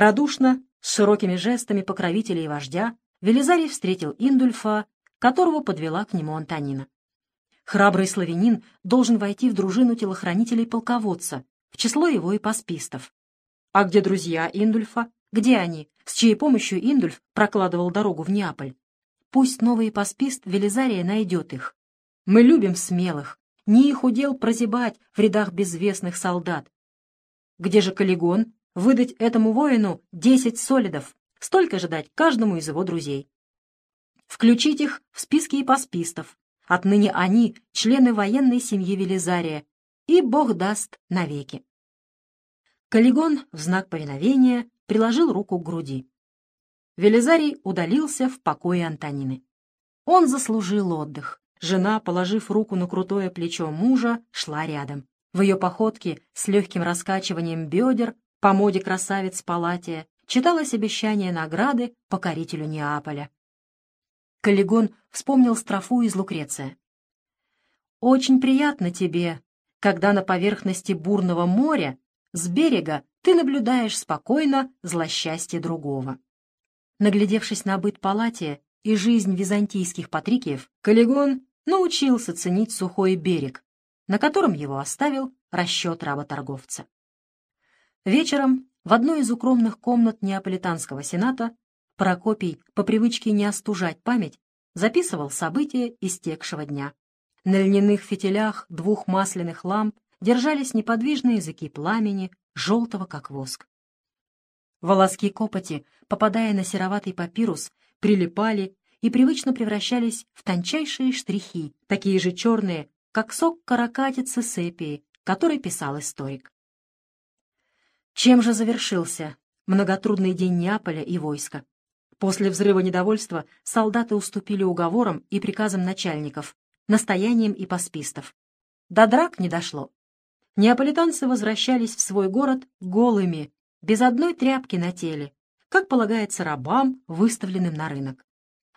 Радушно, с широкими жестами покровителя и вождя, Велизарий встретил Индульфа, которого подвела к нему Антонина. Храбрый славянин должен войти в дружину телохранителей полководца, в число его ипоспистов. А где друзья Индульфа? Где они? С чьей помощью Индульф прокладывал дорогу в Неаполь? Пусть новый ипоспист Велизария найдет их. Мы любим смелых, не их удел прозябать в рядах безвестных солдат. Где же Каллигон? Выдать этому воину десять солидов, столько же дать каждому из его друзей. Включить их в списки ипоспистов. Отныне они — члены военной семьи Велизария, и Бог даст навеки. Каллигон в знак повиновения приложил руку к груди. Велизарий удалился в покое Антонины. Он заслужил отдых. Жена, положив руку на крутое плечо мужа, шла рядом. В ее походке с легким раскачиванием бедер по моде красавиц Палатия читалось обещание награды покорителю Неаполя. Каллигон вспомнил строфу из Лукреция. «Очень приятно тебе, когда на поверхности бурного моря с берега ты наблюдаешь спокойно злосчастье другого». Наглядевшись на быт Палатия и жизнь византийских патрикиев, Каллигон научился ценить сухой берег, на котором его оставил расчет работорговца. Вечером в одной из укромных комнат Неаполитанского сената Прокопий, по привычке не остужать память, записывал события истекшего дня. На льняных фитилях двух масляных ламп держались неподвижные языки пламени, желтого как воск. Волоски копоти, попадая на сероватый папирус, прилипали и привычно превращались в тончайшие штрихи, такие же черные, как сок каракатицы сепии, который писал историк. Чем же завершился многотрудный день Неаполя и войска? После взрыва недовольства солдаты уступили уговорам и приказам начальников, настояниям и паспистов. До драк не дошло. Неаполитанцы возвращались в свой город голыми, без одной тряпки на теле, как полагается рабам, выставленным на рынок.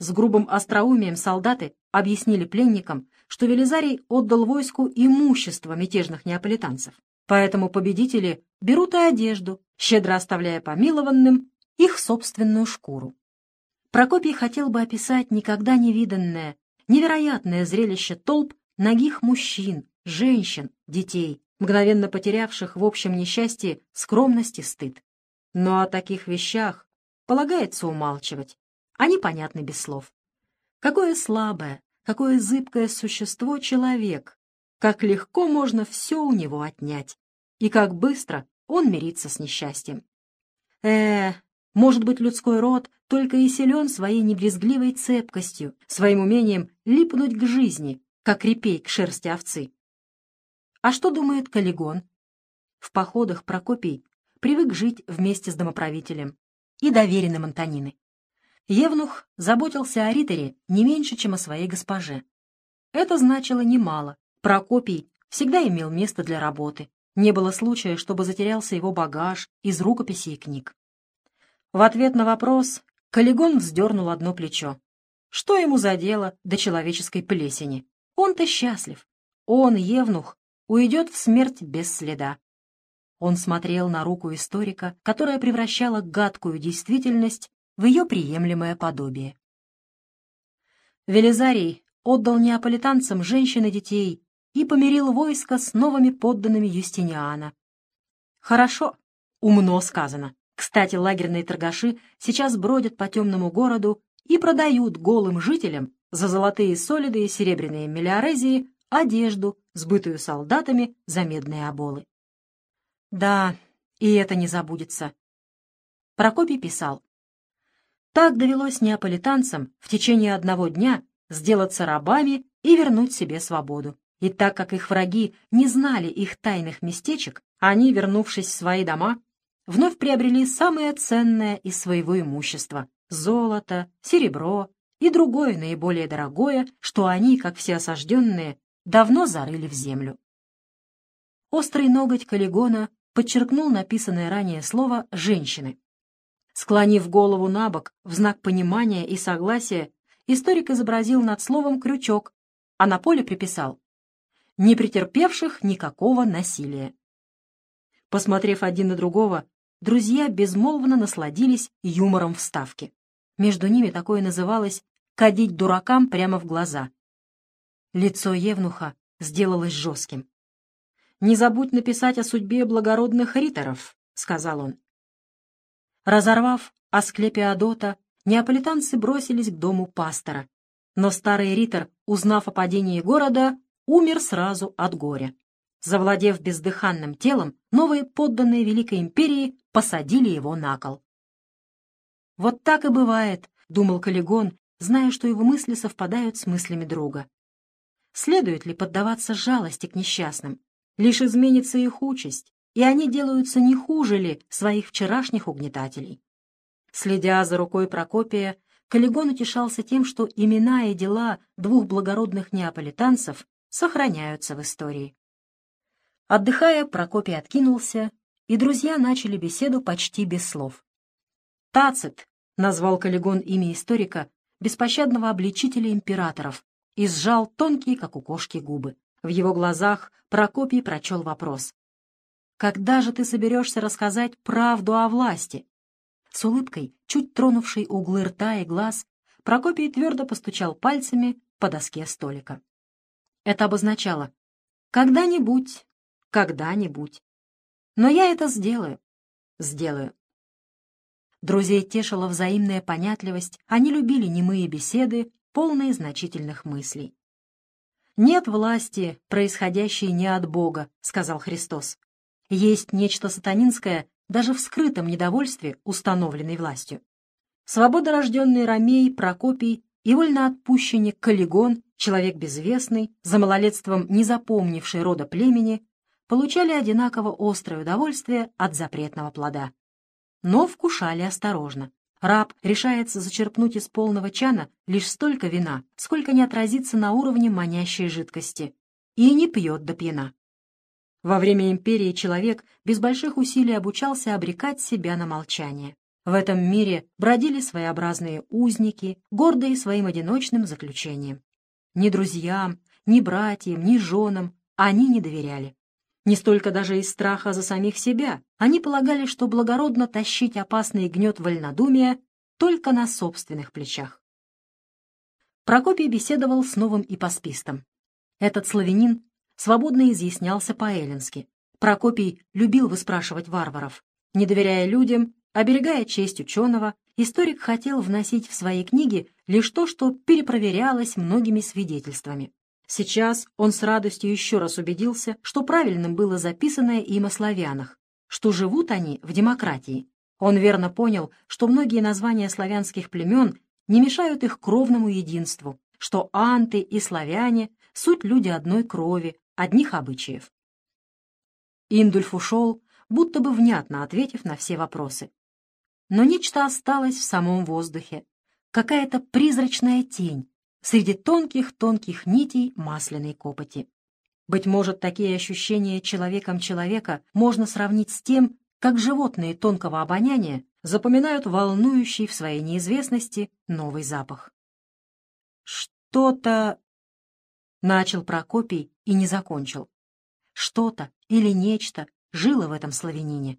С грубым остроумием солдаты объяснили пленникам, что Велизарий отдал войску имущество мятежных неаполитанцев. Поэтому победители берут и одежду, щедро оставляя помилованным их собственную шкуру. Прокопий хотел бы описать никогда не виданное, невероятное зрелище толп ногих мужчин, женщин, детей, мгновенно потерявших в общем несчастье скромность и стыд. Но о таких вещах полагается умалчивать. Они понятны без слов. Какое слабое, какое зыбкое существо человек, как легко можно все у него отнять, и как быстро он мирится с несчастьем. Э, может быть, людской род только и силен своей небрезгливой цепкостью, своим умением липнуть к жизни, как репей к шерсти овцы. А что думает Каллигон? В походах Прокопий привык жить вместе с домоправителем и доверенным Антонины. Евнух заботился о Ритере не меньше, чем о своей госпоже. Это значило немало, Прокопий всегда имел место для работы. Не было случая, чтобы затерялся его багаж из рукописей и книг. В ответ на вопрос Каллигон вздернул одно плечо. Что ему за дело до человеческой плесени? Он-то счастлив. Он, Евнух, уйдет в смерть без следа. Он смотрел на руку историка, которая превращала гадкую действительность в ее приемлемое подобие. Велизарий отдал неаполитанцам женщин и детей, и помирил войско с новыми подданными Юстиниана. Хорошо, умно сказано. Кстати, лагерные торгаши сейчас бродят по темному городу и продают голым жителям за золотые солиды и серебряные миллиорезии одежду, сбытую солдатами за медные оболы. Да, и это не забудется. Прокопий писал. Так довелось неаполитанцам в течение одного дня сделаться рабами и вернуть себе свободу. И так как их враги не знали их тайных местечек, они, вернувшись в свои дома, вновь приобрели самое ценное из своего имущества — золото, серебро и другое наиболее дорогое, что они, как все осажденные, давно зарыли в землю. Острый ноготь Каллигона подчеркнул написанное ранее слово «женщины». Склонив голову на бок в знак понимания и согласия, историк изобразил над словом крючок, а на поле приписал не претерпевших никакого насилия. Посмотрев один на другого, друзья безмолвно насладились юмором вставки. Между ними такое называлось «кадить дуракам прямо в глаза». Лицо Евнуха сделалось жестким. «Не забудь написать о судьбе благородных риторов», — сказал он. Разорвав Асклепиадота, неаполитанцы бросились к дому пастора. Но старый ритор, узнав о падении города, умер сразу от горя. Завладев бездыханным телом, новые подданные Великой империи посадили его на кол. «Вот так и бывает», — думал Каллигон, зная, что его мысли совпадают с мыслями друга. Следует ли поддаваться жалости к несчастным? Лишь изменится их участь, и они делаются не хуже ли своих вчерашних угнетателей. Следя за рукой Прокопия, Каллигон утешался тем, что имена и дела двух благородных неаполитанцев сохраняются в истории. Отдыхая, Прокопий откинулся, и друзья начали беседу почти без слов. «Тацит», — назвал Каллигон имя историка, беспощадного обличителя императоров, и сжал тонкие, как у кошки, губы. В его глазах Прокопий прочел вопрос. «Когда же ты соберешься рассказать правду о власти?» С улыбкой, чуть тронувшей углы рта и глаз, Прокопий твердо постучал пальцами по доске столика. Это обозначало «когда-нибудь, когда-нибудь». Но я это сделаю, сделаю. Друзей тешила взаимная понятливость, они любили немые беседы, полные значительных мыслей. «Нет власти, происходящей не от Бога», — сказал Христос. «Есть нечто сатанинское, даже в скрытом недовольстве, установленной властью. Свободорожденный Ромей, Прокопий и вольноотпущенник Каллигон, человек безвестный, за малолетством не запомнивший рода племени, получали одинаково острое удовольствие от запретного плода. Но вкушали осторожно. Раб решается зачерпнуть из полного чана лишь столько вина, сколько не отразится на уровне манящей жидкости, и не пьет до пьяна. Во время империи человек без больших усилий обучался обрекать себя на молчание. В этом мире бродили своеобразные узники, гордые своим одиночным заключением. Ни друзьям, ни братьям, ни женам они не доверяли. Не столько даже из страха за самих себя, они полагали, что благородно тащить опасный гнет вольнодумия только на собственных плечах. Прокопий беседовал с новым ипоспистом. Этот славянин свободно изъяснялся по-эллински. Прокопий любил выспрашивать варваров. Не доверяя людям, оберегая честь ученого, историк хотел вносить в свои книги лишь то, что перепроверялось многими свидетельствами. Сейчас он с радостью еще раз убедился, что правильным было записанное им о славянах, что живут они в демократии. Он верно понял, что многие названия славянских племен не мешают их кровному единству, что анты и славяне — суть люди одной крови, одних обычаев. Индульф ушел, будто бы внятно ответив на все вопросы. Но нечто осталось в самом воздухе, какая-то призрачная тень среди тонких-тонких нитей масляной копоти. Быть может, такие ощущения человеком человека можно сравнить с тем, как животные тонкого обоняния запоминают волнующий в своей неизвестности новый запах. «Что-то...» — начал Прокопий и не закончил. Что-то или нечто жило в этом славянине.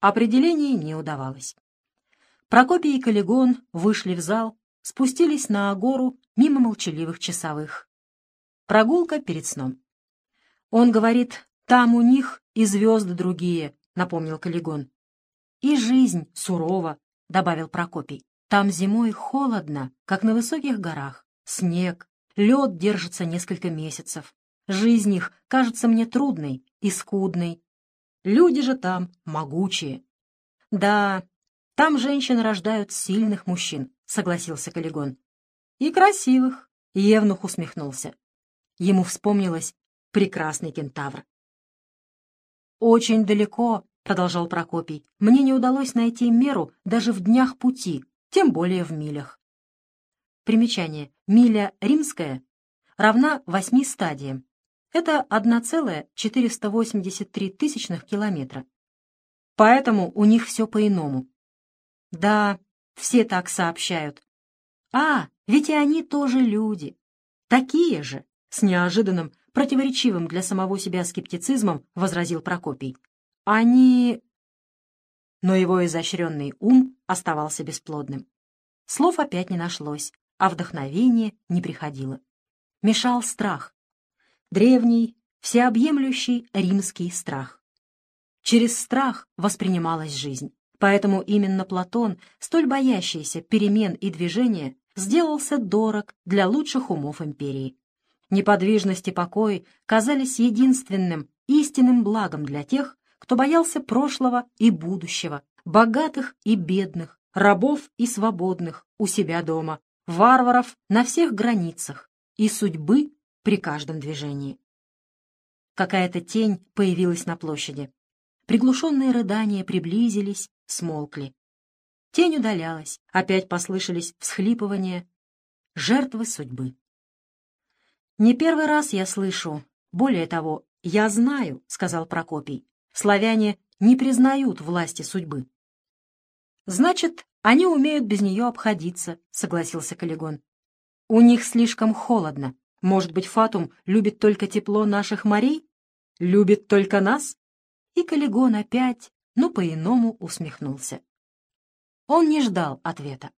Определение не удавалось. Прокопий и Каллигон вышли в зал, спустились на агору мимо молчаливых часовых. Прогулка перед сном. Он говорит, там у них и звезды другие, напомнил Каллигон. И жизнь сурова, добавил Прокопий. Там зимой холодно, как на высоких горах, снег, лед держится несколько месяцев. Жизнь их кажется мне трудной и скудной. Люди же там могучие. Да, там женщины рождают сильных мужчин, согласился Каллигон. И красивых, Евнух усмехнулся. Ему вспомнилось прекрасный кентавр. «Очень далеко», — продолжал Прокопий, — «мне не удалось найти меру даже в днях пути, тем более в милях». Примечание. Миля римская равна восьми стадиям. Это 1,483 тысячных километра. Поэтому у них все по-иному. Да, все так сообщают. А, ведь и они тоже люди. Такие же, с неожиданным, противоречивым для самого себя скептицизмом возразил Прокопий. Они... но его изощренный ум оставался бесплодным. Слов опять не нашлось, а вдохновение не приходило. Мешал страх. Древний, всеобъемлющий римский страх. Через страх воспринималась жизнь. Поэтому именно Платон, столь боящийся перемен и движения, сделался дорог для лучших умов империи. Неподвижность и покой казались единственным истинным благом для тех, кто боялся прошлого и будущего, богатых и бедных, рабов и свободных у себя дома, варваров на всех границах и судьбы при каждом движении. Какая-то тень появилась на площади. Приглушенные рыдания приблизились, смолкли. Тень удалялась, опять послышались всхлипывания. Жертвы судьбы. «Не первый раз я слышу. Более того, я знаю», — сказал Прокопий. «Славяне не признают власти судьбы». «Значит, они умеют без нее обходиться», — согласился Каллигон. «У них слишком холодно. Может быть, Фатум любит только тепло наших морей? Любит только нас?» И Каллигон опять, ну, по-иному усмехнулся. Он не ждал ответа.